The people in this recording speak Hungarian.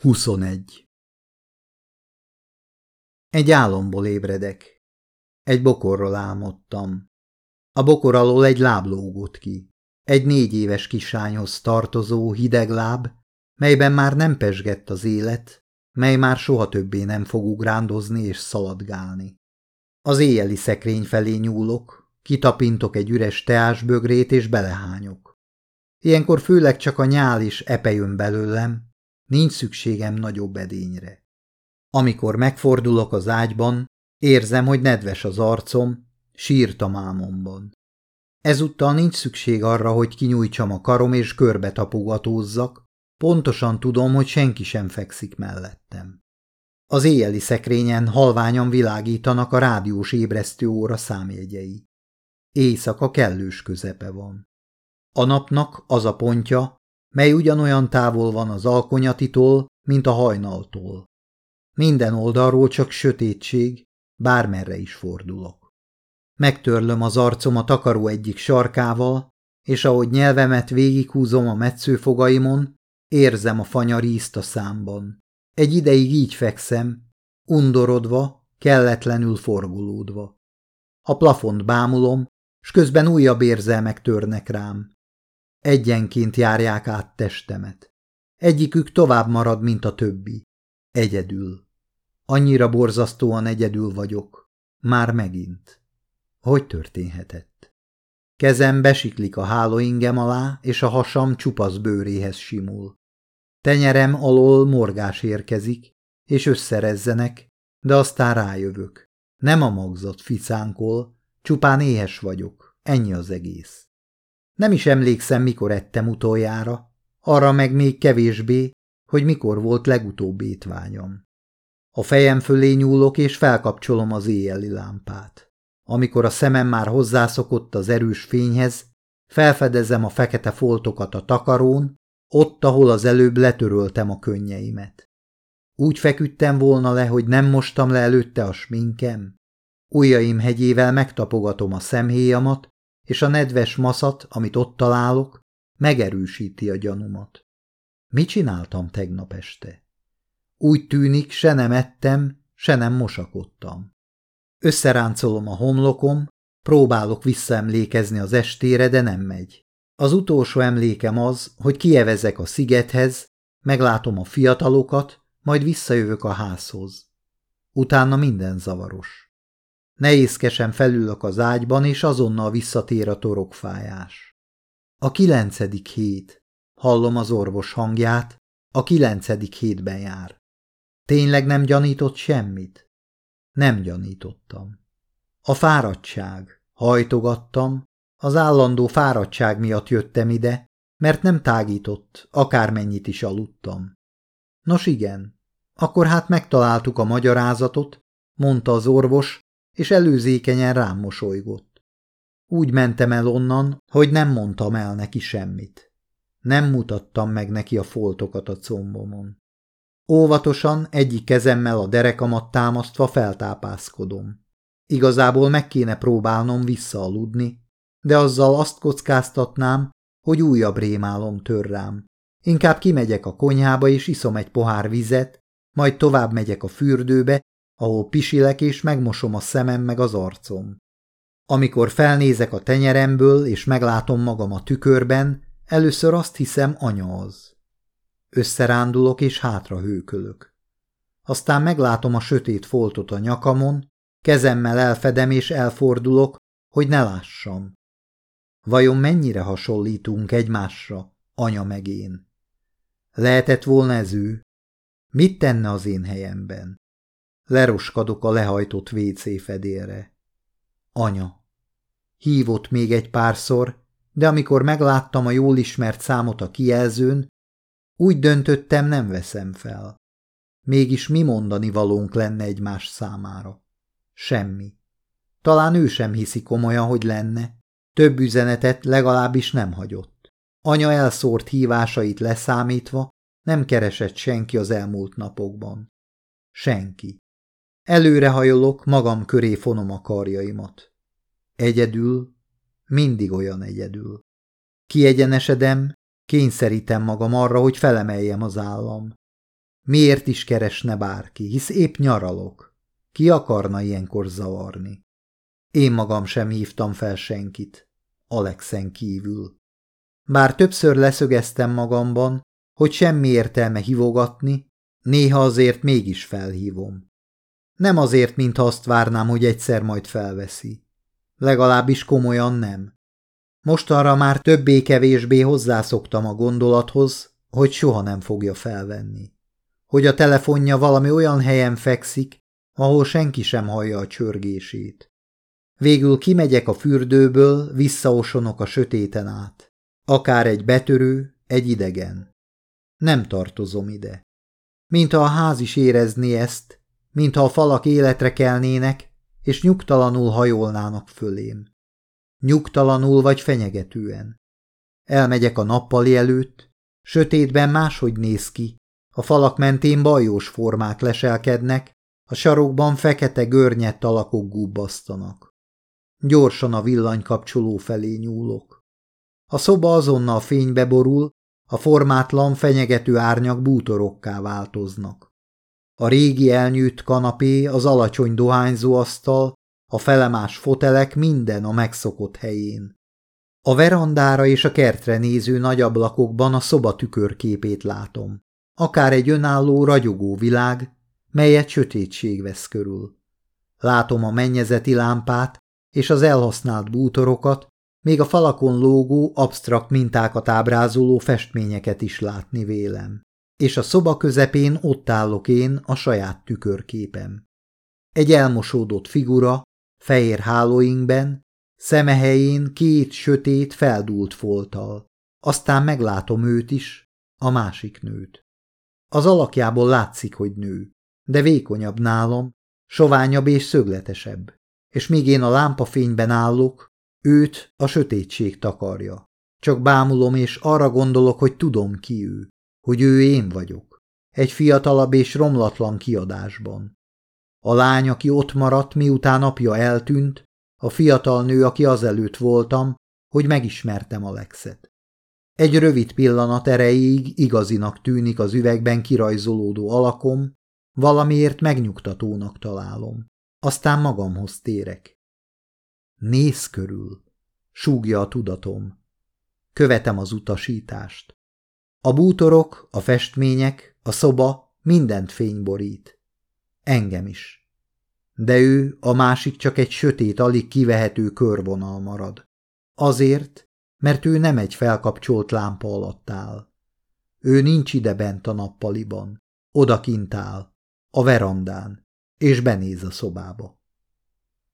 21. Egy álomból ébredek. Egy bokorról álmodtam. A bokor alól egy láb lógott ki. Egy négy éves kisányhoz tartozó hideg láb, melyben már nem pesgett az élet, mely már soha többé nem fog ugrándozni és szaladgálni. Az éjjeli szekrény felé nyúlok, kitapintok egy üres teásbögrét és belehányok. Ilyenkor főleg csak a nyál is epe jön belőlem, Nincs szükségem nagyobb edényre. Amikor megfordulok az ágyban, érzem, hogy nedves az arcom, sírtam álmomban. Ezúttal nincs szükség arra, hogy kinyújtsam a karom és körbe tapogatózzak, pontosan tudom, hogy senki sem fekszik mellettem. Az éjjeli szekrényen halványan világítanak a rádiós ébresztő óra számjegyei. Éjszaka kellős közepe van. A napnak az a pontja, mely ugyanolyan távol van az alkonyatitól, mint a hajnaltól. Minden oldalról csak sötétség, bármerre is fordulok. Megtörlöm az arcom a takaró egyik sarkával, és ahogy nyelvemet végighúzom a metszőfogaimon, érzem a fanyarízt a számban. Egy ideig így fekszem, undorodva, kelletlenül forgulódva. A plafont bámulom, s közben újabb érzelmek törnek rám. Egyenként járják át testemet. Egyikük tovább marad, mint a többi. Egyedül. Annyira borzasztóan egyedül vagyok. Már megint. Hogy történhetett? Kezem besiklik a hálóingem alá, és a hasam csupasz bőréhez simul. Tenyerem alól morgás érkezik, és összerezzenek, de aztán rájövök. Nem a magzat ficánkol, csupán éhes vagyok, ennyi az egész. Nem is emlékszem, mikor ettem utoljára, arra meg még kevésbé, hogy mikor volt legutóbb étványom. A fejem fölé nyúlok, és felkapcsolom az éjjeli lámpát. Amikor a szemem már hozzászokott az erős fényhez, felfedezem a fekete foltokat a takarón, ott, ahol az előbb letöröltem a könnyeimet. Úgy feküdtem volna le, hogy nem mostam le előtte a sminkem. Ujjaim hegyével megtapogatom a szemhéjamat, és a nedves maszat, amit ott találok, megerősíti a gyanumat. Mit csináltam tegnap este? Úgy tűnik, se nem ettem, se nem mosakodtam. Összeráncolom a homlokom, próbálok visszaemlékezni az estére, de nem megy. Az utolsó emlékem az, hogy kievezek a szigethez, meglátom a fiatalokat, majd visszajövök a házhoz. Utána minden zavaros. Nehézkesen felülök az ágyban, és azonnal visszatér a torokfájás. A kilencedik hét. Hallom az orvos hangját, a kilencedik hétben jár. Tényleg nem gyanított semmit? Nem gyanítottam. A fáradtság. Hajtogattam, az állandó fáradtság miatt jöttem ide, mert nem tágított, akármennyit is aludtam. Nos igen, akkor hát megtaláltuk a magyarázatot, mondta az orvos, és előzékenyen rám mosolygott. Úgy mentem el onnan, hogy nem mondtam el neki semmit. Nem mutattam meg neki a foltokat a combomon. Óvatosan egyik kezemmel a derekamat támasztva feltápászkodom. Igazából meg kéne próbálnom visszaaludni, de azzal azt kockáztatnám, hogy újabb rémálom tör rám. Inkább kimegyek a konyhába és iszom egy pohár vizet, majd tovább megyek a fürdőbe, ahol pisilek és megmosom a szemem meg az arcom. Amikor felnézek a tenyeremből és meglátom magam a tükörben, először azt hiszem anya az. Összerándulok és hátra hőkölök. Aztán meglátom a sötét foltot a nyakamon, kezemmel elfedem és elfordulok, hogy ne lássam. Vajon mennyire hasonlítunk egymásra, anya meg én? Lehetett volna ez ő? Mit tenne az én helyemben? Leroskadok a lehajtott WC fedélre. Anya. Hívott még egy párszor, de amikor megláttam a jól ismert számot a kijelzőn, úgy döntöttem, nem veszem fel. Mégis mi mondani valónk lenne egymás számára? Semmi. Talán ő sem hiszi komolyan, hogy lenne. Több üzenetet legalábbis nem hagyott. Anya elszórt hívásait leszámítva nem keresett senki az elmúlt napokban. Senki. Előrehajolok, magam köré fonom a karjaimat. Egyedül, mindig olyan egyedül. Kiegyenesedem, kényszerítem magam arra, hogy felemeljem az állam. Miért is keresne bárki, hisz épp nyaralok. Ki akarna ilyenkor zavarni? Én magam sem hívtam fel senkit, Alexen kívül. Bár többször leszögeztem magamban, hogy semmi értelme hívogatni, néha azért mégis felhívom. Nem azért, mintha azt várnám, hogy egyszer majd felveszi. Legalábbis komolyan nem. Mostanra már többé-kevésbé hozzászoktam a gondolathoz, hogy soha nem fogja felvenni. Hogy a telefonja valami olyan helyen fekszik, ahol senki sem hallja a csörgését. Végül kimegyek a fürdőből, visszaosonok a sötéten át. Akár egy betörő, egy idegen. Nem tartozom ide. Mintha a ház is érezné ezt, mintha a falak életre kelnének, és nyugtalanul hajolnának fölém. Nyugtalanul vagy fenyegetően. Elmegyek a nappali előtt, sötétben máshogy néz ki, a falak mentén bajós formák leselkednek, a sarokban fekete görnyett alakok gubbasztanak. Gyorsan a villanykapcsoló felé nyúlok. A szoba azonnal fénybe borul, a formátlan, fenyegető árnyak bútorokká változnak. A régi elnyűjt kanapé, az alacsony dohányzó asztal, a felemás fotelek minden a megszokott helyén. A verandára és a kertre néző nagy ablakokban a szoba tükörképét látom. Akár egy önálló, ragyogó világ, melyet sötétség vesz körül. Látom a mennyezeti lámpát és az elhasznált bútorokat, még a falakon lógó, absztrakt mintákat ábrázoló festményeket is látni vélem. És a szoba közepén ott állok én a saját tükörképem. Egy elmosódott figura, fehér hálóinkben, szemehelyén két sötét, feldúlt folttal. Aztán meglátom őt is, a másik nőt. Az alakjából látszik, hogy nő, de vékonyabb nálam, soványabb és szögletesebb, és míg én a lámpafényben állok, őt a sötétség takarja. Csak bámulom, és arra gondolok, hogy tudom ki ő, hogy ő én vagyok. Egy fiatalabb és romlatlan kiadásban. A lány, aki ott maradt, miután apja eltűnt, a fiatal nő, aki azelőtt voltam, hogy megismertem Alexet. Egy rövid pillanat erejéig igazinak tűnik az üvegben kirajzolódó alakom, valamiért megnyugtatónak találom. Aztán magamhoz térek. Néz körül, súgja a tudatom. Követem az utasítást. A bútorok, a festmények, a szoba mindent fényborít. Engem is. De ő, a másik csak egy sötét, alig kivehető körvonal marad. Azért, mert ő nem egy felkapcsolt lámpa alatt áll. Ő nincs ide bent a nappaliban, odakint áll, a verandán, és benéz a szobába.